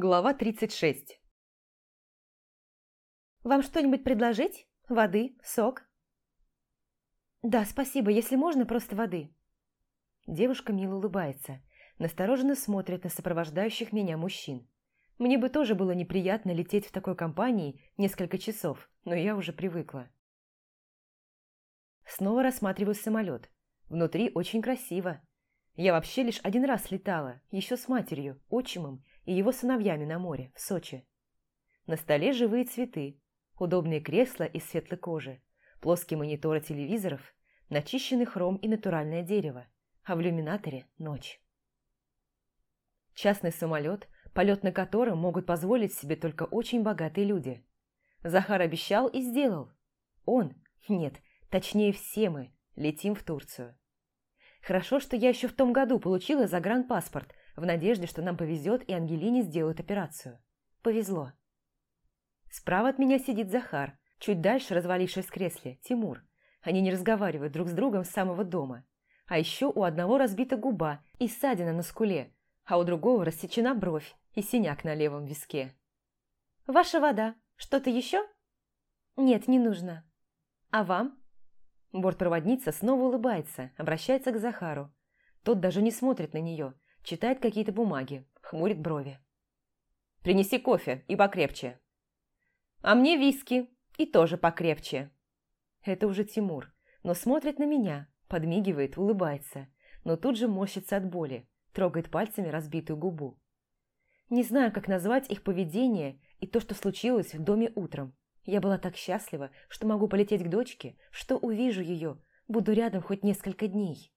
Глава 36 «Вам что-нибудь предложить? Воды? Сок?» «Да, спасибо, если можно, просто воды». Девушка мило улыбается, настороженно смотрит на сопровождающих меня мужчин. Мне бы тоже было неприятно лететь в такой компании несколько часов, но я уже привыкла. Снова рассматриваю самолет. Внутри очень красиво. Я вообще лишь один раз летала, еще с матерью, отчимом и его сыновьями на море, в Сочи. На столе живые цветы, удобные кресла из светлой кожи, плоские мониторы телевизоров, начищенный хром и натуральное дерево, а в иллюминаторе – ночь. Частный самолет, полет на котором могут позволить себе только очень богатые люди. Захар обещал и сделал. Он, нет, точнее все мы, летим в Турцию. Хорошо, что я еще в том году получила загранпаспорт в надежде, что нам повезет и Ангелине сделают операцию. Повезло. Справа от меня сидит Захар, чуть дальше, развалившись в кресле, Тимур. Они не разговаривают друг с другом с самого дома. А еще у одного разбита губа и ссадина на скуле, а у другого рассечена бровь и синяк на левом виске. «Ваша вода. Что-то еще?» «Нет, не нужно. А вам?» Бортпроводница снова улыбается, обращается к Захару. Тот даже не смотрит на нее, читает какие-то бумаги, хмурит брови. «Принеси кофе и покрепче». «А мне виски и тоже покрепче». Это уже Тимур, но смотрит на меня, подмигивает, улыбается, но тут же морщится от боли, трогает пальцами разбитую губу. Не знаю, как назвать их поведение и то, что случилось в доме утром. Я была так счастлива, что могу полететь к дочке, что увижу ее, буду рядом хоть несколько дней.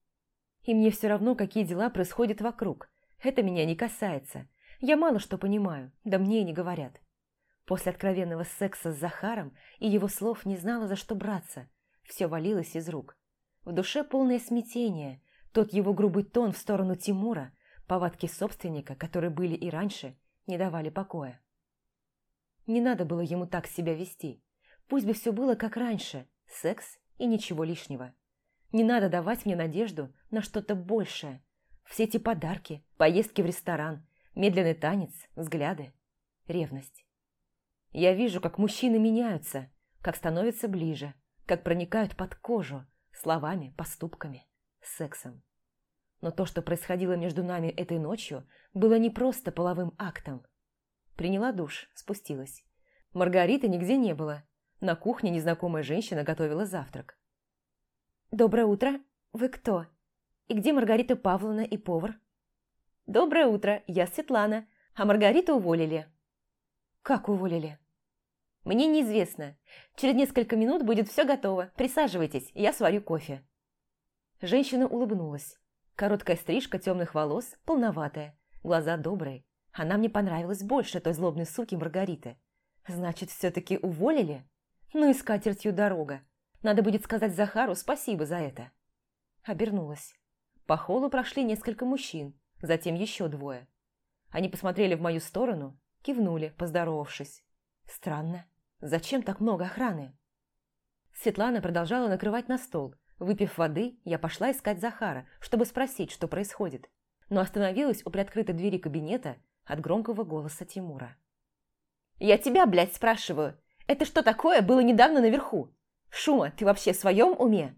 И мне все равно, какие дела происходят вокруг. Это меня не касается. Я мало что понимаю, да мне и не говорят. После откровенного секса с Захаром и его слов не знала, за что браться. Все валилось из рук. В душе полное смятение. Тот его грубый тон в сторону Тимура, повадки собственника, которые были и раньше, не давали покоя. Не надо было ему так себя вести. Пусть бы все было как раньше, секс и ничего лишнего. Не надо давать мне надежду на что-то большее. Все эти подарки, поездки в ресторан, медленный танец, взгляды, ревность. Я вижу, как мужчины меняются, как становятся ближе, как проникают под кожу словами, поступками, сексом. Но то, что происходило между нами этой ночью, было не просто половым актом. Приняла душ, спустилась. Маргариты нигде не было. На кухне незнакомая женщина готовила завтрак. «Доброе утро. Вы кто? И где Маргарита Павловна и повар?» «Доброе утро. Я Светлана. А Маргариту уволили». «Как уволили?» «Мне неизвестно. Через несколько минут будет все готово. Присаживайтесь, я сварю кофе». Женщина улыбнулась. Короткая стрижка темных волос, полноватая, глаза добрые. Она мне понравилась больше той злобной суки Маргариты. Значит, все-таки уволили? Ну и с катертью дорога. Надо будет сказать Захару спасибо за это. Обернулась. По холлу прошли несколько мужчин, затем еще двое. Они посмотрели в мою сторону, кивнули, поздоровавшись. Странно. Зачем так много охраны? Светлана продолжала накрывать на стол. Выпив воды, я пошла искать Захара, чтобы спросить, что происходит. Но остановилась у приоткрытой двери кабинета, от громкого голоса Тимура. «Я тебя, блядь, спрашиваю, это что такое было недавно наверху? Шума, ты вообще в своем уме?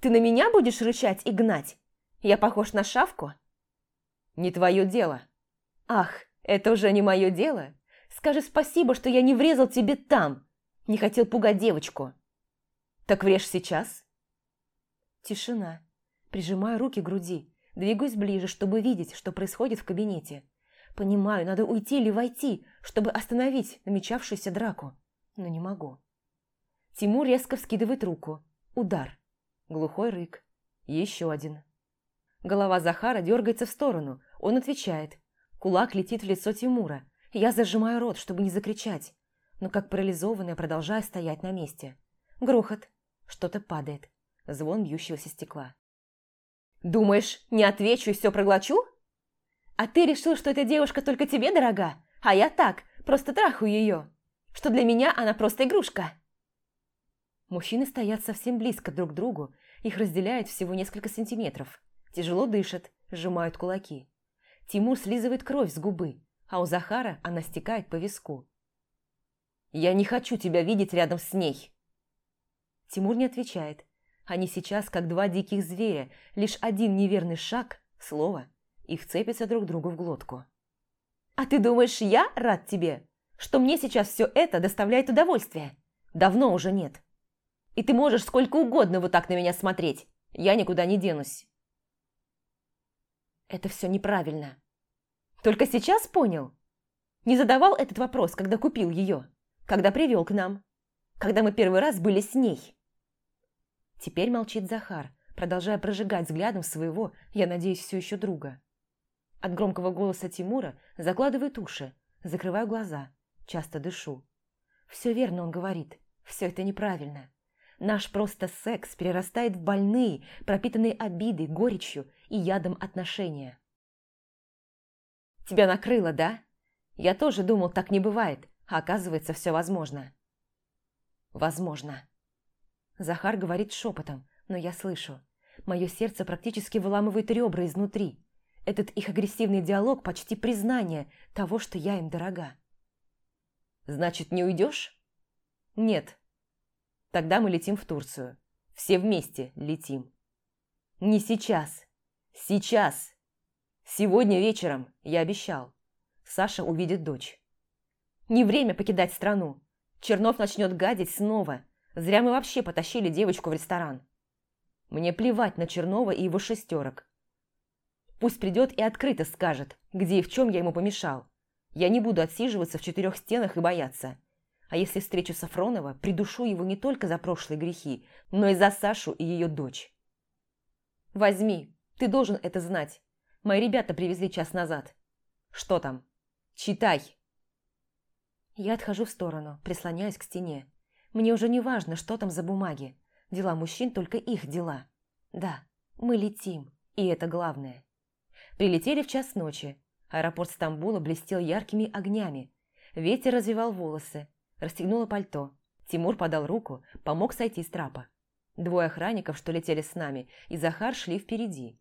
Ты на меня будешь рычать и гнать? Я похож на шавку?» «Не твое дело». «Ах, это уже не мое дело? Скажи спасибо, что я не врезал тебе там, не хотел пугать девочку». «Так врежь сейчас». Тишина. Прижимаю руки к груди, двигаюсь ближе, чтобы видеть, что происходит в кабинете. Понимаю, надо уйти или войти, чтобы остановить намечавшуюся драку. Но не могу. Тимур резко вскидывает руку. Удар. Глухой рык. Еще один. Голова Захара дергается в сторону. Он отвечает. Кулак летит в лицо Тимура. Я зажимаю рот, чтобы не закричать. Но как парализованная продолжаю стоять на месте. Грохот. Что-то падает. Звон бьющегося стекла. «Думаешь, не отвечу и все проглочу?» А ты решил, что эта девушка только тебе дорога, а я так, просто трахаю ее. Что для меня она просто игрушка. Мужчины стоят совсем близко друг к другу, их разделяет всего несколько сантиметров. Тяжело дышат, сжимают кулаки. Тимур слизывает кровь с губы, а у Захара она стекает по виску. «Я не хочу тебя видеть рядом с ней!» Тимур не отвечает. Они сейчас как два диких зверя, лишь один неверный шаг, слово, и вцепятся друг другу в глотку. «А ты думаешь, я рад тебе? Что мне сейчас все это доставляет удовольствие? Давно уже нет. И ты можешь сколько угодно вот так на меня смотреть. Я никуда не денусь». Это все неправильно. Только сейчас понял? Не задавал этот вопрос, когда купил ее, когда привел к нам, когда мы первый раз были с ней. Теперь молчит Захар, продолжая прожигать взглядом своего, я надеюсь, все еще друга. От громкого голоса Тимура закладывает уши, закрываю глаза, часто дышу. Все верно он говорит, все это неправильно. Наш просто секс перерастает в больные, пропитанные обидой, горечью и ядом отношения. Тебя накрыло, да? Я тоже думал, так не бывает, а оказывается, все возможно. Возможно. Захар говорит шепотом, но я слышу. Мое сердце практически выламывает ребра изнутри. Этот их агрессивный диалог почти признание того, что я им дорога. «Значит, не уйдешь?» «Нет», Тогда мы летим в Турцию. Все вместе летим. Не сейчас. Сейчас. Сегодня вечером, я обещал. Саша увидит дочь. Не время покидать страну. Чернов начнет гадить снова. Зря мы вообще потащили девочку в ресторан. Мне плевать на Чернова и его шестерок. Пусть придет и открыто скажет, где и в чем я ему помешал. Я не буду отсиживаться в четырех стенах и бояться. А если встречу Сафронова, придушу его не только за прошлые грехи, но и за Сашу и ее дочь. Возьми, ты должен это знать. Мои ребята привезли час назад. Что там? Читай. Я отхожу в сторону, прислоняюсь к стене. Мне уже не важно, что там за бумаги. Дела мужчин только их дела. Да, мы летим, и это главное. Прилетели в час ночи. Аэропорт Стамбула блестел яркими огнями. Ветер развивал волосы, Расстегнула пальто. Тимур подал руку, помог сойти с трапа. Двое охранников, что летели с нами, и Захар шли впереди.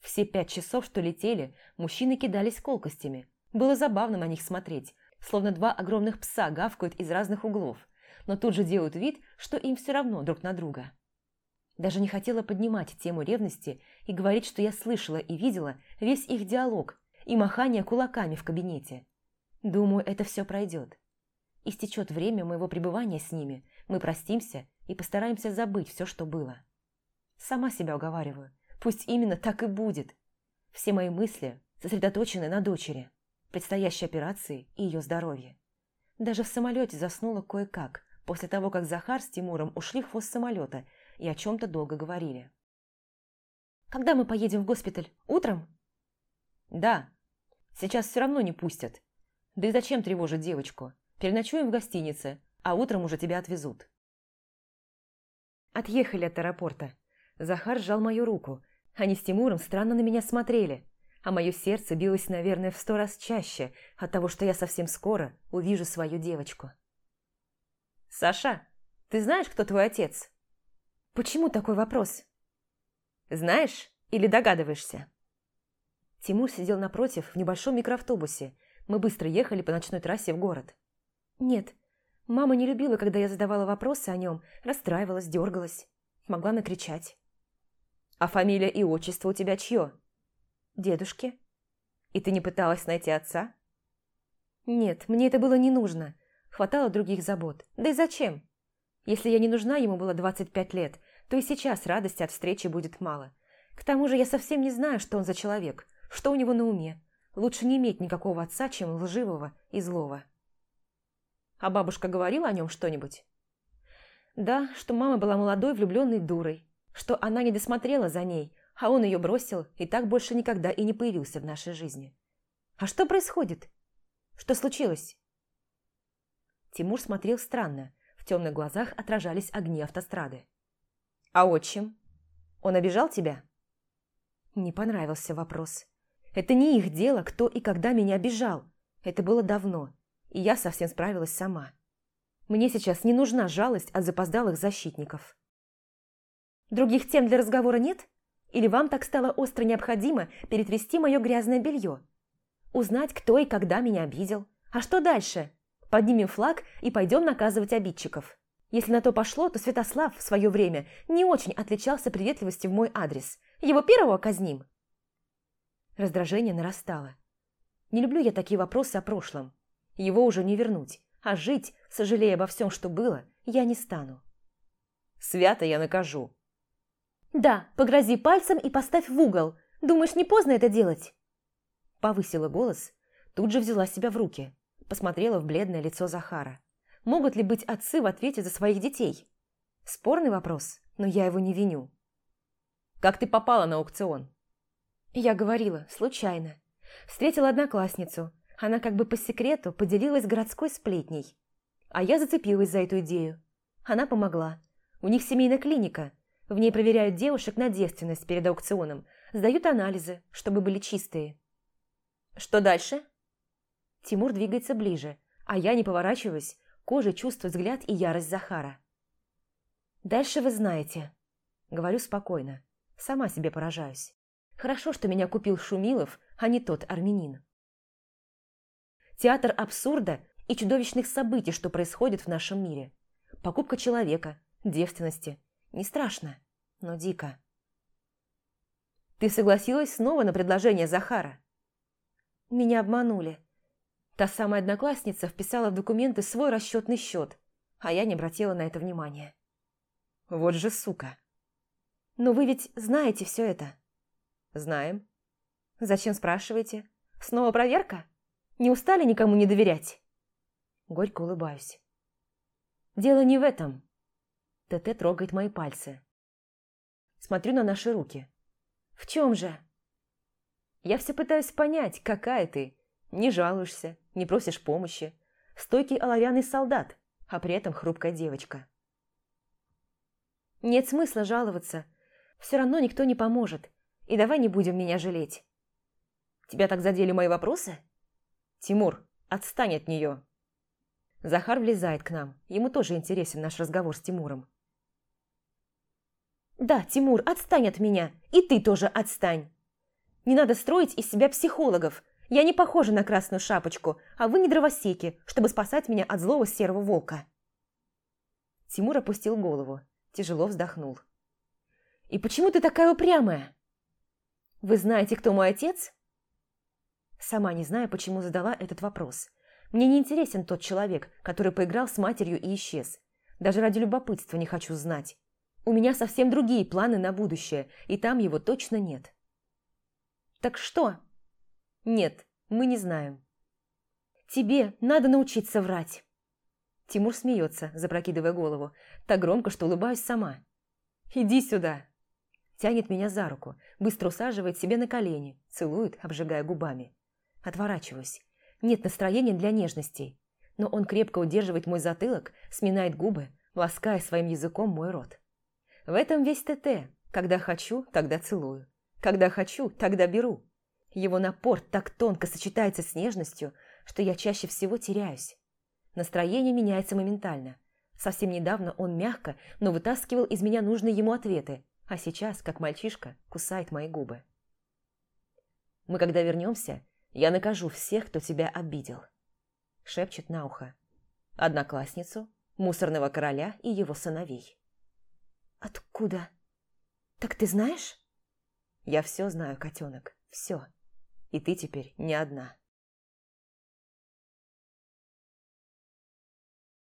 Все пять часов, что летели, мужчины кидались колкостями. Было забавно на них смотреть, словно два огромных пса гавкают из разных углов, но тут же делают вид, что им все равно друг на друга. Даже не хотела поднимать тему ревности и говорить, что я слышала и видела весь их диалог и махание кулаками в кабинете. Думаю, это все пройдет. Истечет время моего пребывания с ними, мы простимся и постараемся забыть все, что было. Сама себя уговариваю. Пусть именно так и будет. Все мои мысли сосредоточены на дочери, предстоящей операции и ее здоровье. Даже в самолете заснула кое-как, после того, как Захар с Тимуром ушли в хвост самолета и о чем-то долго говорили. «Когда мы поедем в госпиталь? Утром?» «Да. Сейчас все равно не пустят. Да и зачем тревожить девочку? Переночуем в гостинице, а утром уже тебя отвезут». Отъехали от аэропорта. Захар сжал мою руку. Они с Тимуром странно на меня смотрели, а мое сердце билось, наверное, в сто раз чаще от того, что я совсем скоро увижу свою девочку. «Саша, ты знаешь, кто твой отец?» «Почему такой вопрос?» «Знаешь или догадываешься?» Тимур сидел напротив в небольшом микроавтобусе. Мы быстро ехали по ночной трассе в город. «Нет, мама не любила, когда я задавала вопросы о нем, расстраивалась, дергалась, могла накричать». «А фамилия и отчество у тебя чье?» «Дедушки». «И ты не пыталась найти отца?» «Нет, мне это было не нужно. Хватало других забот. Да и зачем? Если я не нужна ему было 25 лет, то и сейчас радости от встречи будет мало. К тому же я совсем не знаю, что он за человек, что у него на уме. Лучше не иметь никакого отца, чем лживого и злого». А бабушка говорила о нем что-нибудь? Да, что мама была молодой влюбленной дурой, что она не досмотрела за ней, а он ее бросил и так больше никогда и не появился в нашей жизни. А что происходит? Что случилось? Тимур смотрел странно, в темных глазах отражались огни автострады. «А отчим? Он обижал тебя?» Не понравился вопрос. Это не их дело, кто и когда меня обижал. Это было давно, и я совсем справилась сама. Мне сейчас не нужна жалость от запоздалых защитников. Других тем для разговора нет? Или вам так стало остро необходимо перетрясти мое грязное белье? Узнать, кто и когда меня обидел. А что дальше? Поднимем флаг и пойдем наказывать обидчиков. Если на то пошло, то Святослав в свое время не очень отличался приветливостью в мой адрес. Его первого казним. Раздражение нарастало. Не люблю я такие вопросы о прошлом. Его уже не вернуть, а жить, сожалея обо всем, что было, я не стану. Свято я накажу. Да, погрози пальцем и поставь в угол. Думаешь, не поздно это делать? Повысила голос, тут же взяла себя в руки, посмотрела в бледное лицо Захара. Могут ли быть отцы в ответе за своих детей? Спорный вопрос, но я его не виню. Как ты попала на аукцион? Я говорила, случайно. Встретила одноклассницу. Она как бы по секрету поделилась городской сплетней. А я зацепилась за эту идею. Она помогла. У них семейная клиника. В ней проверяют девушек на девственность перед аукционом. Сдают анализы, чтобы были чистые. Что дальше? Тимур двигается ближе, а я, не поворачиваюсь, кожей чувствую взгляд и ярость Захара. «Дальше вы знаете», — говорю спокойно, сама себе поражаюсь. Хорошо, что меня купил Шумилов, а не тот армянин. Театр абсурда и чудовищных событий, что происходит в нашем мире. Покупка человека, девственности. Не страшно, но дико. Ты согласилась снова на предложение Захара? Меня обманули. Та самая одноклассница вписала в документы свой расчетный счет, а я не обратила на это внимания. Вот же сука. Но вы ведь знаете все это? Знаем. Зачем спрашиваете? Снова проверка? Не устали никому не доверять? Горько улыбаюсь. Дело не в этом. ТТ трогает мои пальцы. Смотрю на наши руки. В чем же? Я все пытаюсь понять, какая ты. Не жалуешься, не просишь помощи. Стойкий оловянный солдат, а при этом хрупкая девочка. Нет смысла жаловаться. Все равно никто не поможет. И давай не будем меня жалеть. Тебя так задели мои вопросы? Тимур, отстань от нее. Захар влезает к нам. Ему тоже интересен наш разговор с Тимуром. Да, Тимур, отстань от меня. И ты тоже отстань. Не надо строить из себя психологов. Я не похожа на красную шапочку, а вы не дровосеки, чтобы спасать меня от злого серого волка». Тимур опустил голову, тяжело вздохнул. «И почему ты такая упрямая?» «Вы знаете, кто мой отец?» Сама не знаю, почему задала этот вопрос. Мне не интересен тот человек, который поиграл с матерью и исчез. Даже ради любопытства не хочу знать. У меня совсем другие планы на будущее, и там его точно нет. «Так что?» «Нет, мы не знаем». «Тебе надо научиться врать». Тимур смеется, запрокидывая голову, так громко, что улыбаюсь сама. «Иди сюда!» Тянет меня за руку, быстро усаживает себе на колени, целует, обжигая губами. Отворачиваюсь. Нет настроения для нежностей. Но он крепко удерживает мой затылок, сминает губы, лаская своим языком мой рот. В этом весь ТТ. Когда хочу, тогда целую. Когда хочу, тогда беру. Его напор так тонко сочетается с нежностью, что я чаще всего теряюсь. Настроение меняется моментально. Совсем недавно он мягко, но вытаскивал из меня нужные ему ответы, а сейчас, как мальчишка, кусает мои губы. «Мы когда вернемся, я накажу всех, кто тебя обидел», – шепчет на ухо. «Одноклассницу, мусорного короля и его сыновей». «Откуда? Так ты знаешь?» Я все знаю, котенок, все. И ты теперь не одна.